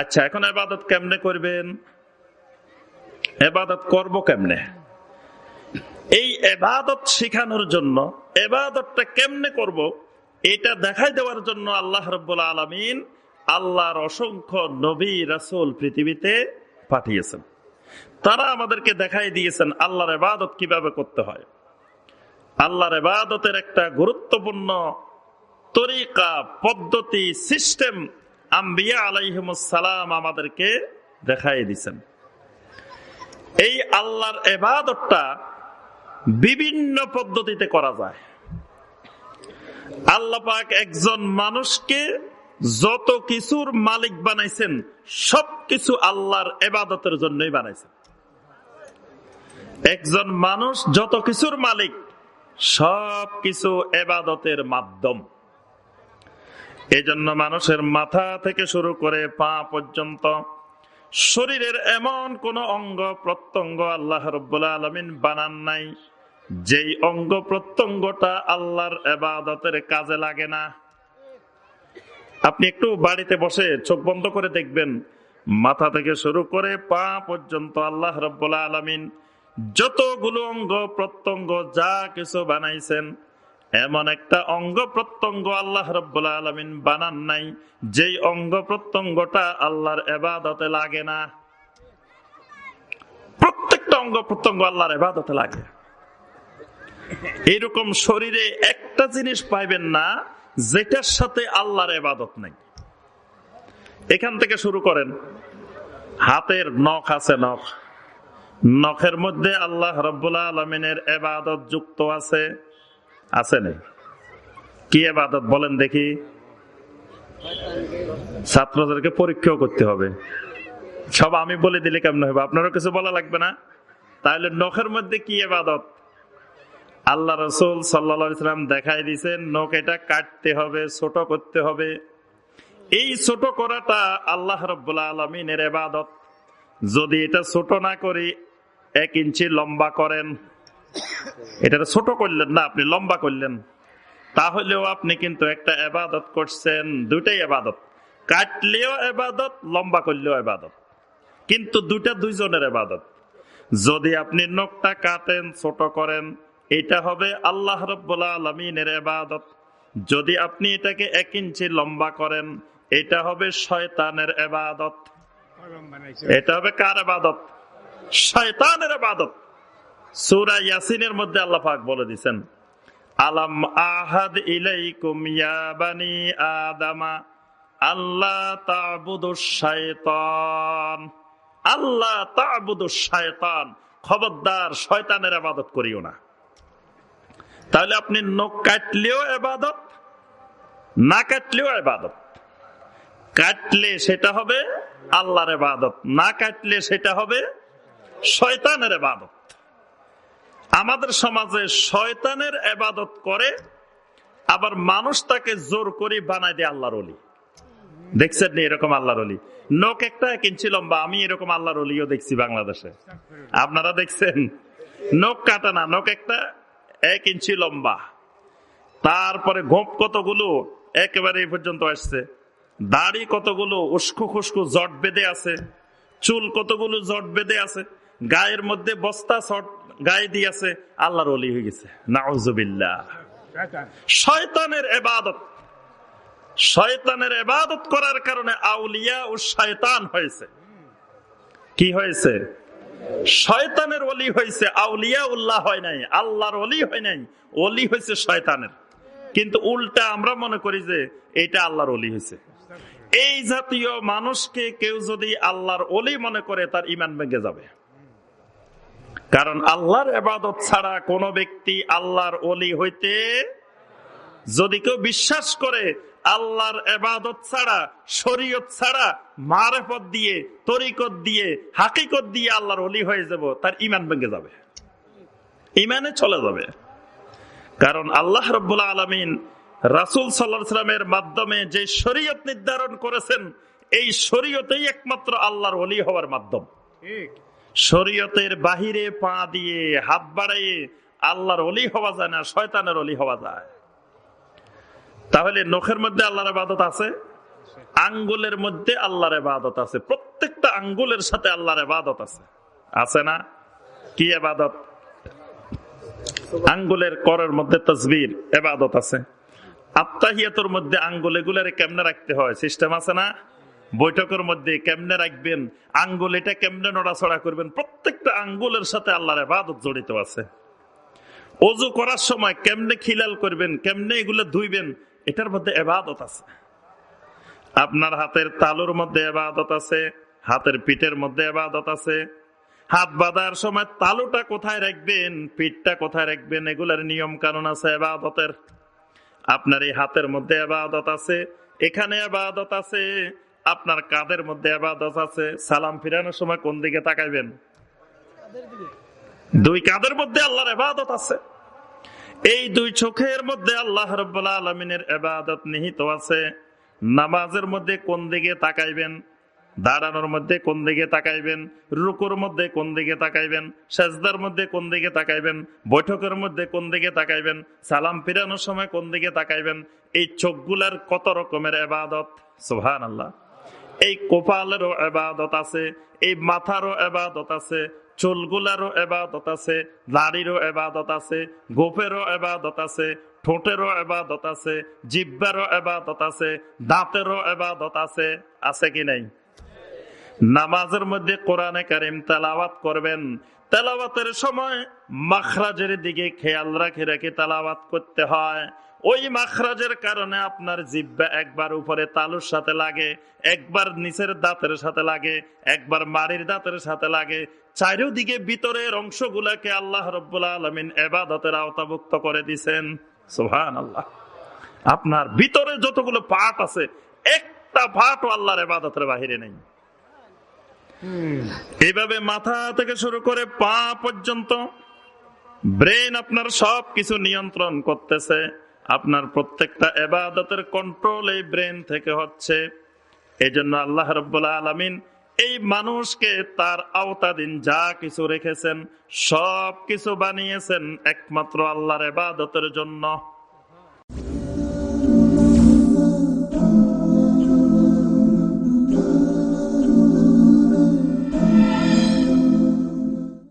আচ্ছা এখন এবাদত কেমনে করবেন? এবাদত করব কেমনে? এই এবাদত শিখানোর জন্য এবাদতটা কেমনে করব? এটা দেখাই দেওয়ার জন্য আল্লাহ রব্বুল্লা আলমিন আল্লাহর অসংখ্য নবী, রাসুল পৃথিবীতে পাঠিয়েছেন। তারা আমাদেরকে দেখাই দিয়েছেন আল্লাহর এবাদত কীভাবে করতে হয়। আল্লাহর এবাদতের একটা গুরুত্বপূর্ণ তরিকা, পদ্ধতি, সিস্টেম আম্বিয়া আলাইহমুসালাম আমাদেরকে দেখাই দিছেন। এই আল্লাহর এবাদতটা বিভিন্ন পদ্ধতিতে করা যায়। আল্লাহ পাক একজন মানুষকে যত কিছুর মালিক বানাইছেন, সবকিছু আল্লাহর এবাদতের জন্যই বানাইছেন। একজন মানুষ যত কিছুর মালিক সব কিছু এবাদতের মাধ্যম। এজন্য মানুষের মাথা থেকে শুরু করে পা পর্যন্ত শরীরের এমন কোন অঙ্গ প্রত্যঙ্গ আল্লাহ রব্বুল্লা আলমিন বানান নাই, যেই অঙ্গ প্রত্যঙ্গটা আল্লাহর এবাদতের কাজে লাগে না। আপনি একটু বাড়িতে বসে চোখ বন্ধ করে দেখবেন, মাথা থেকে শুরু করে পা পর্যন্ত আল্লাহ রব্বুল্লা আলমিন যতগুলো অঙ্গ প্রত্যঙ্গ যা কিছু বানাইছেন এমন একটা অঙ্গ প্রত্যঙ্গ আল্লাহ রব্বুল্লা আলমিন বানান নাই, যেই অঙ্গ প্রত্যঙ্গটা আল্লাহর এবাদতে লাগে না। প্রত্যেকটা অঙ্গ প্রত্যঙ্গ আল্লাহর এবাদতে লাগে। এরকম শরীরে একটা জিনিস পাইবেন না, যেটার সাথে আল্লাহর এবাদত নাই। এখান থেকে শুরু করেন। হাতের নখ আছে নখ। নখের মধ্যে আল্লাহ রব্বুল্লা আলমিনের এবাদত যুক্ত আছে। আছে নেই। কি আবাদত বলেন দেখি? ছাত্রদেরকে পরীক্ষাও করতে হবে। সব আমি বলে দিলে কেমন হবে? আপনারও কিছু বলা লাগবে না? তাহলে নখের মধ্যে কি এবাদত? আল্লাহ রসুল সাল্লাম দেখাই দিয়েছেন, নখ এটা কাটতে হবে, ছোট করতে হবে। এই ছোট করাটা আল্লাহ রব্বুল্লা আলমিনের এবাদত। যদি এটা ছোট না করি, এক ইঞ্চি লম্বা করেন এটা ছোট করলেন না আপনি লম্বা করলেন। তাহলেও আপনি কিন্তু একটা এবাদত করছেন দুটাই এবাদত। কাটলেও এবাদত লম্বা করলেও এবাদত। কিন্তু দুটা দুইজনের এবাদত। যদি আপনি নখটা কাটেন ছোট করেন এটা হবে আল্লাহ রব্বুল্লা আলমিনের এবাদত। যদি আপনি এটাকে এক ইঞ্চি লম্বা করেন এটা হবে শয়তানের এবাদত। এটা হবে কার এবাদত? শয়তানের এবাদত। সুরা ইয়াসিনের মধ্যে আল্লাহ পাক বলে দিচ্ছেন আলাম আহাদ ইলাইকুম ইয়া আদামা আল্লাহ তাবুদু শায়তান আল্লাহ তাবুদু শায়তান খবরদার শয়তানের আবাদত করিও না। তাহলে আপনি নখ কাটলেও এবাদত না কাটলেও এবাদত কাটলে সেটা হবে আল্লাহর এবাদত না কাটলে সেটা হবে শয়তানের এবাদত আমাদের সমাজে শয়তানের এবাদত করে, আবার মানুষ তাকে জোর করে বানায় দেয় আল্লাহর অলি। দেখছেন এরকম আল্লাহর অলি? নখ একটা এক ইঞ্চি লম্বা, আমি এরকম আল্লাহর অলিও দেখছি বাংলাদেশে। আপনারা দেখছেন? নখ কাটা না, নখ একটা এক ইঞ্চি লম্বা। তারপরে গোপ কতগুলো, একেবারে এই পর্যন্ত আসছে। দাড়ি কতগুলো, উস্কু খুস্কু জট বেঁধে আছে। চুল কতগুলো জট বেঁধে আছে। গায়ের মধ্যে বস্তা শট গায়ে দিয়ে আছে, আল্লাহর অলি হয়ে গেছে। নাউজুবিল্লা শয়তানের এবাদত। শয়তানের এবাদত করার কারণে আউলিয়া ও শয়তান হয়েছে। কি হয়েছে? শয়তানের অলি হয়েছে আউলিয়া উল্লাহ হয় নাই, আল্লাহর অলি হয় নাই অলি হয়েছে শয়তানের। কিন্তু উল্টা আমরা মনে করি যে এটা আল্লাহর অলি হয়েছে। এই জাতীয় মানুষকে কেউ যদি আল্লাহর অলি মনে করে, তার ইমান ভেঙে যাবে। কারণ আল্লাহর এবাদত ছাড়া কোন ব্যক্তি আল্লাহর অলি হইতে যদি কেউ বিশ্বাস করে আল্লাহর এবাদত ছাড়া, শরীয়ত ছাড়া, মারেফত দিয়ে, তরিকত দিয়ে, হাকিকত দিয়ে আল্লাহর অলি হয়ে যাব, তার ইমান ভেঙে যাবে। ইমানে চলে যাবে। কারণ আল্লাহ রব্বুল্লা আলমিন রাসুল সাল্লামের মাধ্যমে যে শরীয়ত নির্ধারণ করেছেন, এই শরীয়তেই একমাত্র আল্লাহর অলি হওয়ার মাধ্যম। শরীয়তের বাহিরে পা দিয়ে হাত বাড়াইয়ে আল্লাহর অলি হওয়া যায় না, শয়তানের অলি হওয়া যায়। তাহলে নখের মধ্যে আল্লাহর আবাদত আছে? আঙ্গুলের মধ্যে আল্লাহর এবাদত আছে। প্রত্যেকটা আঙ্গুলের সাথে আল্লাহর এবাদত আছে। আছে না? কি এবাদত আঙ্গুলের করের মধ্যে তসবির এবাদত আছে। আত্মাহিয়াতর মধ্যে আঙ্গুল এগুলারে কেমনে রাখতে হয়? সিস্টেম আছে না? বৈঠকের মধ্যে কেমনে রাখবেন? আঙ্গুল, এটা কেমনে নড়াচড়া করবেন? প্রত্যেকটা আঙ্গুলের সাথে আল্লাহর এবাদত জড়িত আছে। অজু করার সময় কেমনে খিলাল করবেন? কেমনে এগুলো ধুইবেন? এটার মধ্যে এবাদত আছে। আপনার হাতের তালুর মধ্যে এবাদত আছে, হাতের পিঠের মধ্যে এবাদত আছে। হাত বাঁধার সময় তালুটা কোথায় রাখবেন? পিঠটা কোথায় রাখবেন? এগুলার নিয়ম কানুন আছে এবাদতের আপনার এই হাতের মধ্যে আবাদত আছে, এখানে আবাদত আছে। আপনার কাদের মধ্যে আবাদত আছে, সালাম ফিরানোর সময় কোন দিকে তাকাইবেন? দুই কাদের মধ্যে আল্লাহর আবাদত আছে। এই দুই চোখের মধ্যে আল্লাহ রব্বুল্লাহ আলমিনের আবাদত নিহিত আছে। নামাজের মধ্যে কোন দিকে তাকাইবেন? দাঁড়ানোর মধ্যে কোন দিকে তাকাইবেন? রুকুর মধ্যে কোন দিকে তাকাইবেন? সেজদার মধ্যে কোন দিকে তাকাইবেন? বৈঠকের মধ্যে কোন দিকে তাকাইবেন? সালাম ফিরানোর সময় কোন দিকে তাকাইবেন? এই চোখগুলার কত রকমের এবাদত সুহান আল্লাহ এই কোপালেরও এবাদত আছে, এই মাথারও এবাদত আছে, চুলগুলারও এবাদত আছে দাড়িরও এবাদত আছে, গোপেরও এবাদত আছে, ঠোঁটেরও এবাদত আছে, জিব্বারও এবাদত আছে, দাঁতেরও এবাদত আছে আছে কি নাই? নামাজের মধ্যে কোরআনে কারিম তেলাওয়াত করবেন। তেলাওয়াতের সময় মাখরাজের দিকে খেয়াল রাখে রেখে তেলাওয়াত করতে হয়। ওই মাখরাজের কারণে আপনার জিব্বা একবার উপরে তালুর সাথে লাগে, একবার নিচের দাঁতের সাথে লাগে, একবার মারির দাঁতের সাথে লাগে। চারিদিকে ভিতরের অংশগুলাকে আল্লাহ রব্বুল্লা আলমিন এবাদতের আওতাভুক্ত করে দিছেন। সোহান আল্লাহ আপনার ভিতরে যতগুলো পাট আছে, একটা পাটও আল্লাহর এবাদতের বাহিরে নেই। এইভাবে মাথা থেকে শুরু করে পা পর্যন্ত ব্রেন আপনার সব কিছু নিয়ন্ত্রণ করতেছে। আপনার প্রত্যেকটা এবাদতের কন্ট্রোল এই ব্রেন থেকে হচ্ছে। এই জন্য আল্লাহ রব্বুল্লাহ আলমিন এই মানুষকে তার আওতাধীন যা কিছু রেখেছেন সব কিছু বানিয়েছেন একমাত্র আল্লাহর এবাদতের জন্য।